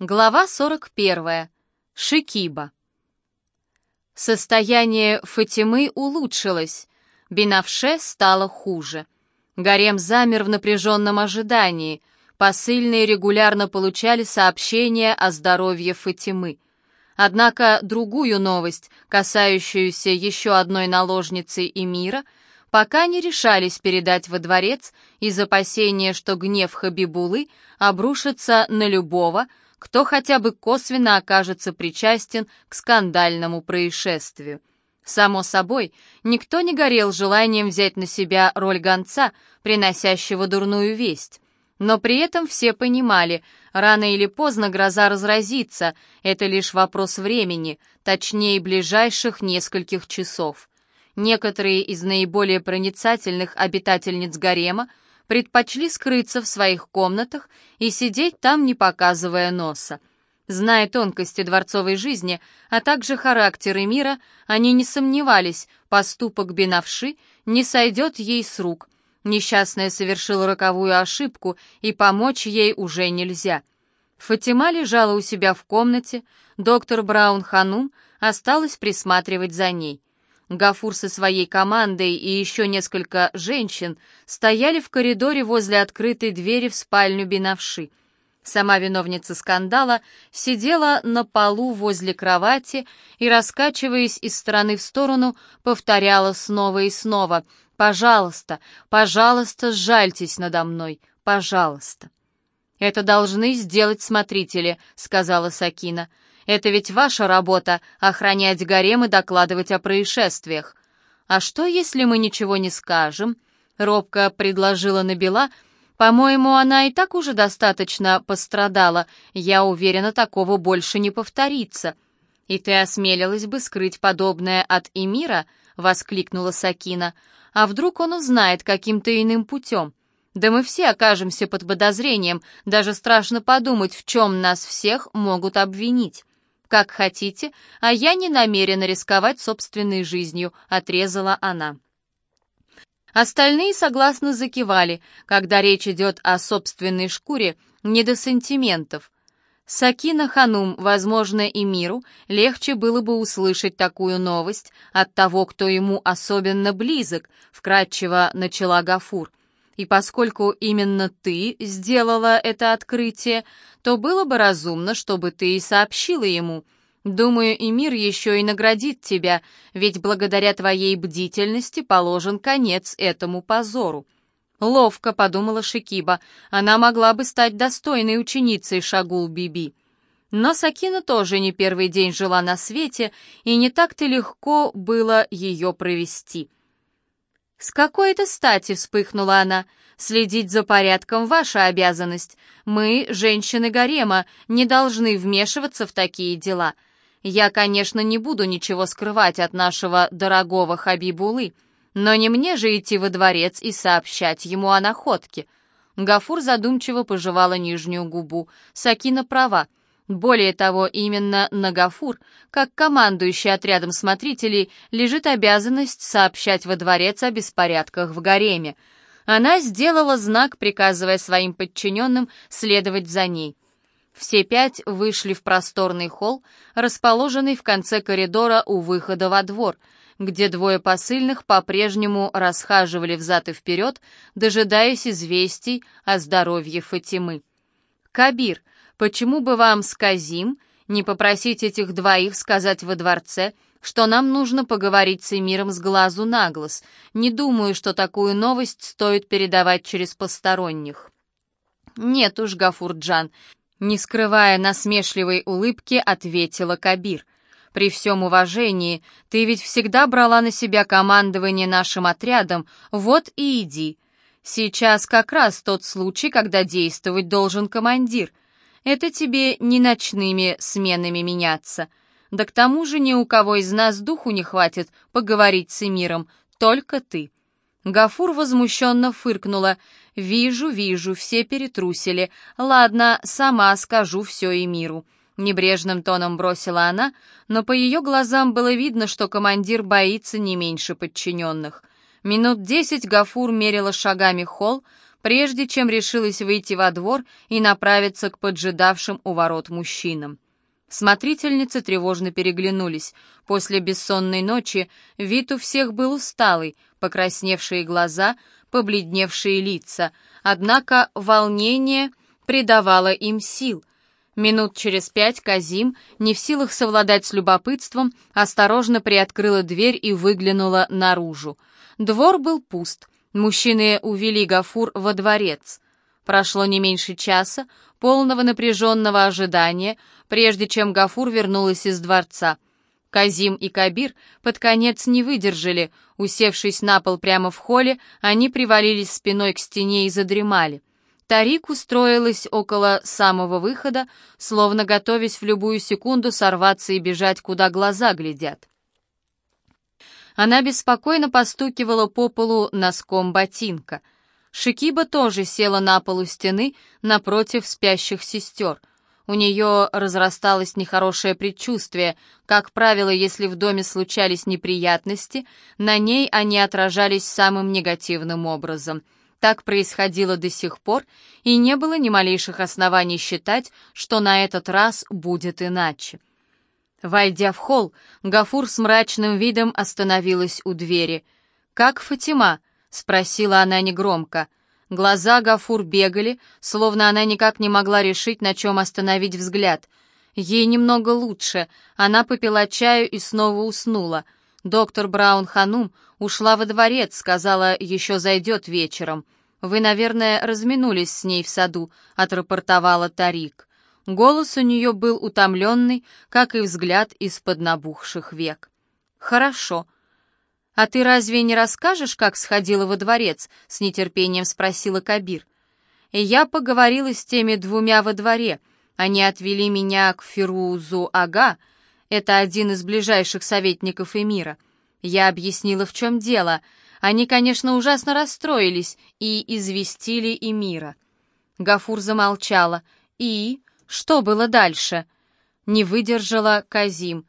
Глава 41. Шикиба. Состояние Фатимы улучшилось. Бинавше стало хуже. Гарем замер в напряженном ожидании. Посыльные регулярно получали сообщения о здоровье Фатимы. Однако другую новость, касающуюся еще одной наложницы Эмира, пока не решались передать во дворец из опасения, что гнев Хабибулы обрушится на любого, кто хотя бы косвенно окажется причастен к скандальному происшествию. Само собой, никто не горел желанием взять на себя роль гонца, приносящего дурную весть. Но при этом все понимали, рано или поздно гроза разразится, это лишь вопрос времени, точнее ближайших нескольких часов. Некоторые из наиболее проницательных обитательниц гарема предпочли скрыться в своих комнатах и сидеть там, не показывая носа. Зная тонкости дворцовой жизни, а также характеры мира, они не сомневались, поступок Бенавши не сойдет ей с рук. Несчастная совершила роковую ошибку, и помочь ей уже нельзя. Фатима лежала у себя в комнате, доктор Браун Ханум осталась присматривать за ней. Гафур со своей командой и еще несколько женщин стояли в коридоре возле открытой двери в спальню Бинавши. Сама виновница скандала сидела на полу возле кровати и, раскачиваясь из стороны в сторону, повторяла снова и снова «Пожалуйста, пожалуйста, сжальтесь надо мной, пожалуйста». «Это должны сделать смотрители», — сказала Сакина. Это ведь ваша работа — охранять гарем и докладывать о происшествиях. А что, если мы ничего не скажем?» Робко предложила Набила. «По-моему, она и так уже достаточно пострадала. Я уверена, такого больше не повторится». «И ты осмелилась бы скрыть подобное от Эмира?» — воскликнула Сакина. «А вдруг он узнает каким-то иным путем?» Да мы все окажемся под подозрением, даже страшно подумать, в чем нас всех могут обвинить. «Как хотите, а я не намерена рисковать собственной жизнью», — отрезала она. Остальные согласно закивали, когда речь идет о собственной шкуре, не до сантиментов. Сакина Ханум, возможно, и миру легче было бы услышать такую новость от того, кто ему особенно близок, вкратчиво начала Гафур — и поскольку именно ты сделала это открытие, то было бы разумно, чтобы ты и сообщила ему. Думаю, и мир еще и наградит тебя, ведь благодаря твоей бдительности положен конец этому позору. Ловко, подумала Шикиба, она могла бы стать достойной ученицей Шагул-Биби. Но Сакина тоже не первый день жила на свете, и не так-то легко было ее провести. «С какой-то стати вспыхнула она. Следить за порядком — ваша обязанность. Мы, женщины гарема, не должны вмешиваться в такие дела. Я, конечно, не буду ничего скрывать от нашего дорогого Хабибулы, но не мне же идти во дворец и сообщать ему о находке». Гафур задумчиво пожевала нижнюю губу. Сакина права — более того, именно на Гафур, как командующий отрядом смотрителей, лежит обязанность сообщать во дворец о беспорядках в гареме. Она сделала знак, приказывая своим подчиненным следовать за ней. Все пять вышли в просторный холл, расположенный в конце коридора у выхода во двор, где двое посыльных по-прежнему расхаживали взад и вперед, дожидаясь известий о здоровье Фатимы. «Кабир», Почему бы вам с Казим не попросить этих двоих сказать во дворце, что нам нужно поговорить с Эмиром с глазу на глаз? Не думаю, что такую новость стоит передавать через посторонних». «Нет уж, Гафурджан», — не скрывая насмешливой улыбки, ответила Кабир. «При всем уважении, ты ведь всегда брала на себя командование нашим отрядом, вот и иди. Сейчас как раз тот случай, когда действовать должен командир». Это тебе не ночными сменами меняться. Да к тому же ни у кого из нас духу не хватит поговорить с Эмиром, только ты». Гафур возмущенно фыркнула. «Вижу, вижу, все перетрусили. Ладно, сама скажу все Эмиру». Небрежным тоном бросила она, но по ее глазам было видно, что командир боится не меньше подчиненных. Минут десять Гафур мерила шагами холл, прежде чем решилась выйти во двор и направиться к поджидавшим у ворот мужчинам. Смотрительницы тревожно переглянулись. После бессонной ночи вид у всех был усталый, покрасневшие глаза, побледневшие лица, однако волнение придавало им сил. Минут через пять Казим, не в силах совладать с любопытством, осторожно приоткрыла дверь и выглянула наружу. Двор был пуст. Мужчины увели Гафур во дворец. Прошло не меньше часа, полного напряженного ожидания, прежде чем Гафур вернулась из дворца. Казим и Кабир под конец не выдержали, усевшись на пол прямо в холле, они привалились спиной к стене и задремали. Тарик устроилась около самого выхода, словно готовясь в любую секунду сорваться и бежать, куда глаза глядят. Она беспокойно постукивала по полу носком ботинка. Шикиба тоже села на полу стены напротив спящих сестер. У нее разрасталось нехорошее предчувствие. Как правило, если в доме случались неприятности, на ней они отражались самым негативным образом — так происходило до сих пор, и не было ни малейших оснований считать, что на этот раз будет иначе. Войдя в холл, Гафур с мрачным видом остановилась у двери. «Как Фатима?» — спросила она негромко. Глаза Гафур бегали, словно она никак не могла решить, на чем остановить взгляд. Ей немного лучше, она попила чаю и снова уснула. Доктор Браун Ханум ушла во дворец, сказала, еще зайдет вечером. «Вы, наверное, разминулись с ней в саду», — отрапортовала Тарик. Голос у нее был утомленный, как и взгляд из-под набухших век. «Хорошо. А ты разве не расскажешь, как сходила во дворец?» — с нетерпением спросила Кабир. «Я поговорила с теми двумя во дворе. Они отвели меня к Фирузу Ага. Это один из ближайших советников эмира. Я объяснила, в чем дело — они, конечно, ужасно расстроились и известили Эмира. Гафур замолчала. «И? Что было дальше?» Не выдержала Казим.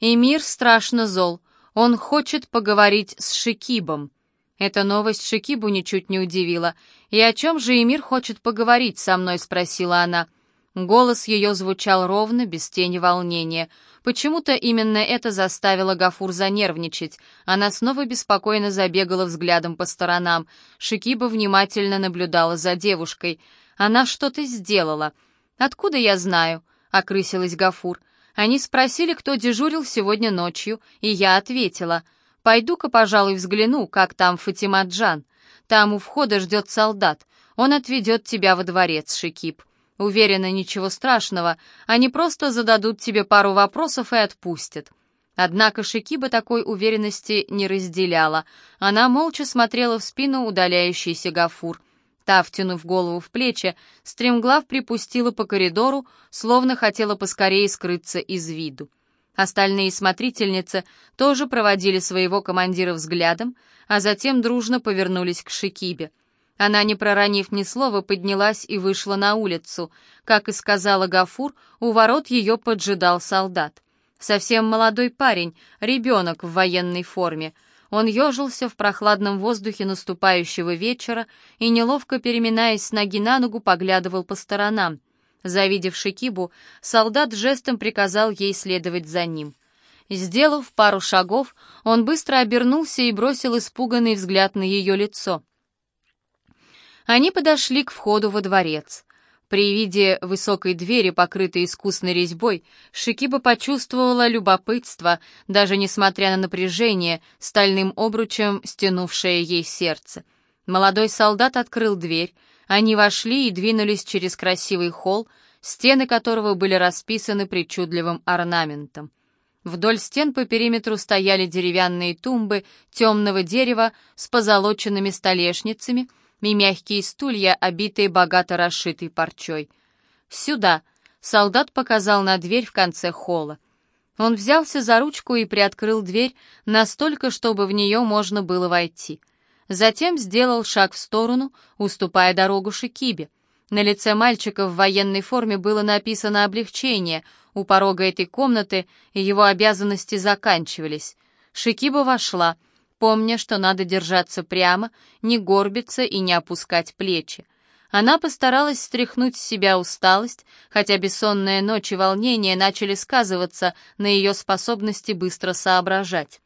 «Эмир страшно зол. Он хочет поговорить с Шикибом». Эта новость Шикибу ничуть не удивила. «И о чем же Эмир хочет поговорить со мной?» — спросила она. Голос ее звучал ровно, без тени волнения. Почему-то именно это заставило Гафур занервничать. Она снова беспокойно забегала взглядом по сторонам. Шикиба внимательно наблюдала за девушкой. Она что-то сделала. «Откуда я знаю?» — окрысилась Гафур. Они спросили, кто дежурил сегодня ночью, и я ответила. «Пойду-ка, пожалуй, взгляну, как там Фатима Джан. Там у входа ждет солдат. Он отведет тебя во дворец, Шикиб». Уверена, ничего страшного, они просто зададут тебе пару вопросов и отпустят. Однако Шикиба такой уверенности не разделяла. Она молча смотрела в спину удаляющийся Гафур. Та, втянув голову в плечи, стремглав припустила по коридору, словно хотела поскорее скрыться из виду. Остальные смотрительницы тоже проводили своего командира взглядом, а затем дружно повернулись к Шикибе. Она, не проронив ни слова, поднялась и вышла на улицу. Как и сказала Гафур, у ворот ее поджидал солдат. Совсем молодой парень, ребенок в военной форме. Он ежился в прохладном воздухе наступающего вечера и, неловко переминаясь с ноги на ногу, поглядывал по сторонам. Завидев Шикибу, солдат жестом приказал ей следовать за ним. Сделав пару шагов, он быстро обернулся и бросил испуганный взгляд на ее лицо. Они подошли к входу во дворец. При виде высокой двери, покрытой искусной резьбой, Шикиба почувствовала любопытство, даже несмотря на напряжение, стальным обручем стянувшее ей сердце. Молодой солдат открыл дверь, они вошли и двинулись через красивый холл, стены которого были расписаны причудливым орнаментом. Вдоль стен по периметру стояли деревянные тумбы темного дерева с позолоченными столешницами — и мягкие стулья, обитые богато расшитой парчой. «Сюда!» — солдат показал на дверь в конце холла. Он взялся за ручку и приоткрыл дверь настолько, чтобы в нее можно было войти. Затем сделал шаг в сторону, уступая дорогу Шикибе. На лице мальчика в военной форме было написано облегчение. У порога этой комнаты его обязанности заканчивались. Шикиба вошла — помня, что надо держаться прямо, не горбиться и не опускать плечи. Она постаралась стряхнуть с себя усталость, хотя бессонные ночи волнения начали сказываться на ее способности быстро соображать.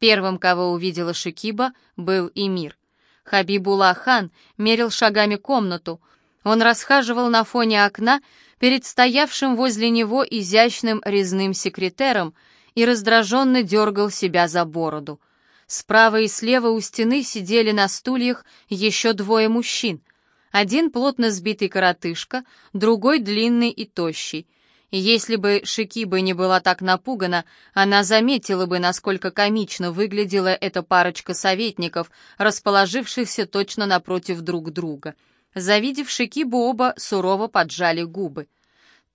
Первым, кого увидела Шикиба, был Эмир. Хабибулlah хан мерил шагами комнату. Он расхаживал на фоне окна перед стоявшим возле него изящным резным секретером и раздраженно дергал себя за бороду. Справа и слева у стены сидели на стульях еще двое мужчин. Один плотно сбитый коротышка, другой длинный и тощий. Если бы Шикиба не была так напугана, она заметила бы, насколько комично выглядела эта парочка советников, расположившихся точно напротив друг друга. Завидев Шикибу, оба сурово поджали губы.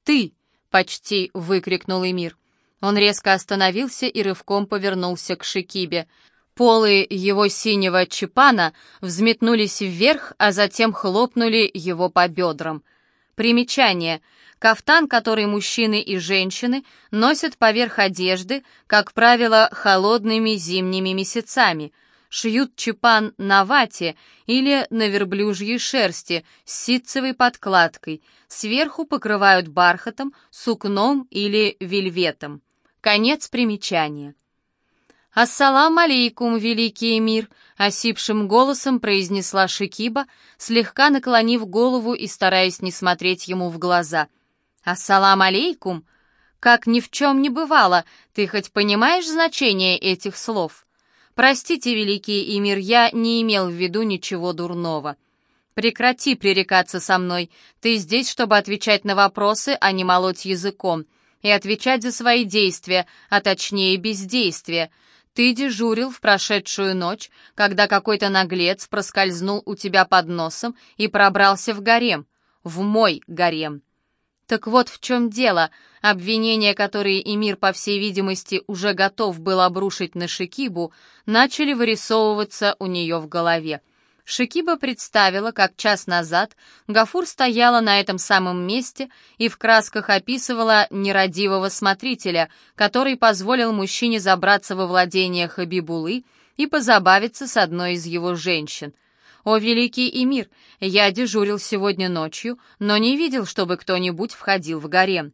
«Ты!» — почти выкрикнул Эмир. Он резко остановился и рывком повернулся к Шикибе. Полы его синего чепана взметнулись вверх, а затем хлопнули его по бедрам. Примечание. Кафтан, который мужчины и женщины носят поверх одежды, как правило, холодными зимними месяцами. Шьют чепан на вате или на верблюжьей шерсти с ситцевой подкладкой. Сверху покрывают бархатом, сукном или вельветом. Конец примечания. «Ассалам алейкум, великий эмир!» — осипшим голосом произнесла Шикиба, слегка наклонив голову и стараясь не смотреть ему в глаза. «Ассалам алейкум! Как ни в чем не бывало, ты хоть понимаешь значение этих слов?» «Простите, великий эмир, я не имел в виду ничего дурного». «Прекрати пререкаться со мной. Ты здесь, чтобы отвечать на вопросы, а не молоть языком. И отвечать за свои действия, а точнее бездействие. Ты дежурил в прошедшую ночь, когда какой-то наглец проскользнул у тебя под носом и пробрался в гарем. В мой гарем. Так вот в чем дело. Обвинения, которые Эмир, по всей видимости, уже готов был обрушить на Шикибу, начали вырисовываться у нее в голове. Шикиба представила, как час назад Гафур стояла на этом самом месте и в красках описывала нерадивого смотрителя, который позволил мужчине забраться во владение Хабибулы и позабавиться с одной из его женщин. «О, великий Эмир, я дежурил сегодня ночью, но не видел, чтобы кто-нибудь входил в гарем».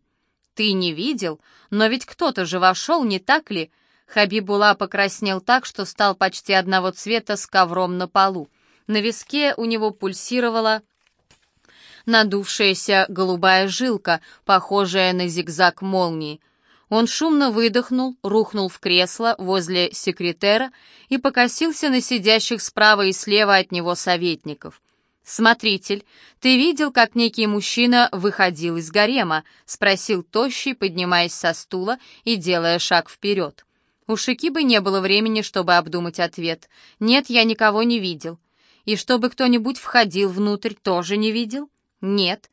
«Ты не видел? Но ведь кто-то же вошел, не так ли?» Хабибула покраснел так, что стал почти одного цвета с ковром на полу. На виске у него пульсировала надувшаяся голубая жилка, похожая на зигзаг молнии. Он шумно выдохнул, рухнул в кресло возле секретера и покосился на сидящих справа и слева от него советников. «Смотритель, ты видел, как некий мужчина выходил из гарема?» — спросил Тощий, поднимаясь со стула и делая шаг вперед. У Шикибы не было времени, чтобы обдумать ответ. «Нет, я никого не видел». И чтобы кто-нибудь входил внутрь, тоже не видел? Нет.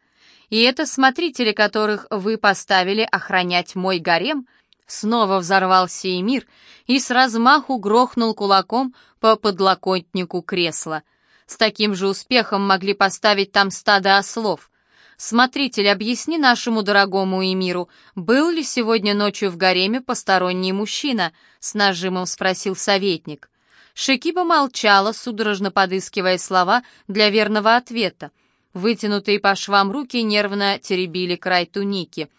И это смотрители, которых вы поставили охранять мой гарем? Снова взорвался Эмир и с размаху грохнул кулаком по подлокотнику кресла. С таким же успехом могли поставить там стадо ослов. «Смотритель, объясни нашему дорогому Эмиру, был ли сегодня ночью в гареме посторонний мужчина?» — с нажимом спросил советник. Шекиба молчала, судорожно подыскивая слова для верного ответа. Вытянутые по швам руки нервно теребили край туники.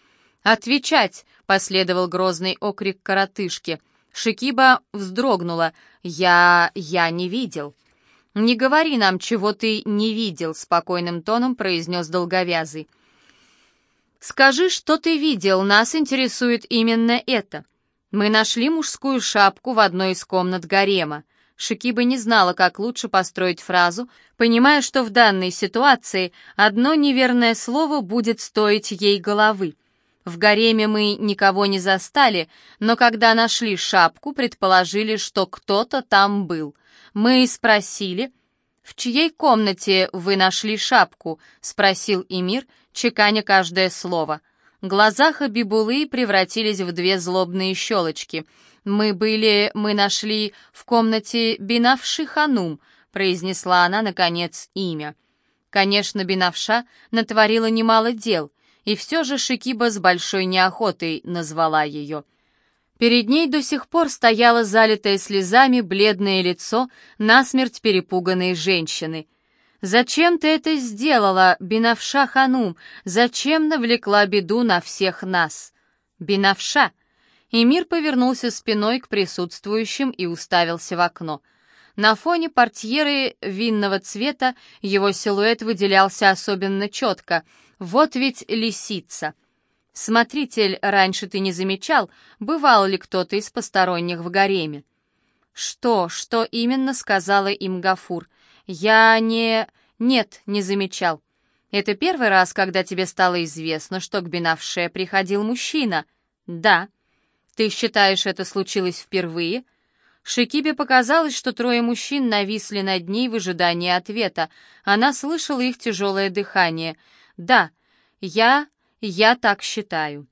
«Отвечать!» — последовал грозный окрик коротышки. Шикиба вздрогнула. «Я... я не видел». «Не говори нам, чего ты не видел», — спокойным тоном произнес долговязый. «Скажи, что ты видел, нас интересует именно это. Мы нашли мужскую шапку в одной из комнат гарема. Шикиба не знала, как лучше построить фразу, понимая, что в данной ситуации одно неверное слово будет стоить ей головы. В гареме мы никого не застали, но когда нашли шапку, предположили, что кто-то там был. Мы спросили, «В чьей комнате вы нашли шапку?» — спросил Эмир, чеканя каждое слово. Глаза Хабибулы превратились в две злобные щелочки — «Мы были... мы нашли в комнате Бинавши Ханум», произнесла она, наконец, имя. Конечно, Бинавша натворила немало дел, и все же Шикиба с большой неохотой назвала ее. Перед ней до сих пор стояло залитое слезами бледное лицо насмерть перепуганной женщины. «Зачем ты это сделала, Бинавша Ханум? Зачем навлекла беду на всех нас?» «Бинавша!» Эмир повернулся спиной к присутствующим и уставился в окно. На фоне портьеры винного цвета его силуэт выделялся особенно четко. Вот ведь лисица. «Смотритель, раньше ты не замечал, бывал ли кто-то из посторонних в гареме?» «Что, что именно?» — сказала им Гафур. «Я не... Нет, не замечал. Это первый раз, когда тебе стало известно, что к Бенавше приходил мужчина?» «Да». «Ты считаешь, это случилось впервые?» Шикибе показалось, что трое мужчин нависли над ней в ожидании ответа. Она слышала их тяжелое дыхание. «Да, я... я так считаю».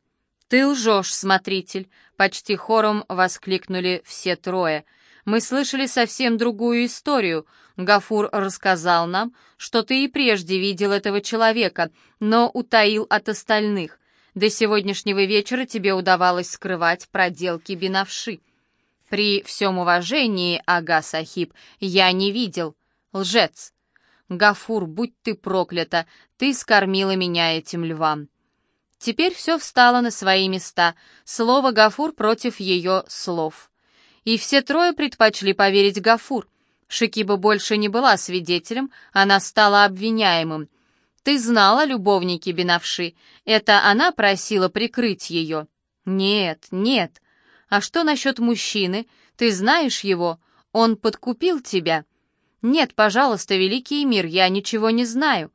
«Ты лжешь, смотритель!» — почти хором воскликнули все трое. «Мы слышали совсем другую историю. Гафур рассказал нам, что ты и прежде видел этого человека, но утаил от остальных. До сегодняшнего вечера тебе удавалось скрывать проделки Бинавши». «При всем уважении, Ага Сахиб, я не видел. Лжец!» «Гафур, будь ты проклята, ты скормила меня этим львам». Теперь все встало на свои места, слово Гафур против ее слов. И все трое предпочли поверить Гафур. Шикиба больше не была свидетелем, она стала обвиняемым. «Ты знала, любовники Бенавши, это она просила прикрыть ее?» «Нет, нет», а что насчет мужчины? Ты знаешь его? Он подкупил тебя?» «Нет, пожалуйста, великий мир, я ничего не знаю».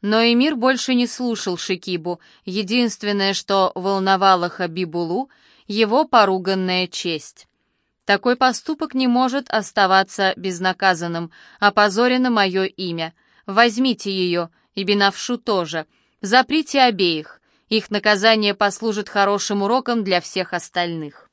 Но Эмир больше не слушал Шикибу. Единственное, что волновало Хабибулу, его поруганная честь. Такой поступок не может оставаться безнаказанным. Опозорено мое имя. Возьмите ее, и Бенавшу тоже. Заприте обеих. Их наказание послужит хорошим уроком для всех остальных.